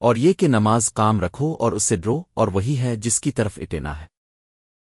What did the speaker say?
اور یہ کہ نماز کام رکھو اور اسے ڈرو اور وہی ہے جس کی طرف اٹینا ہے۔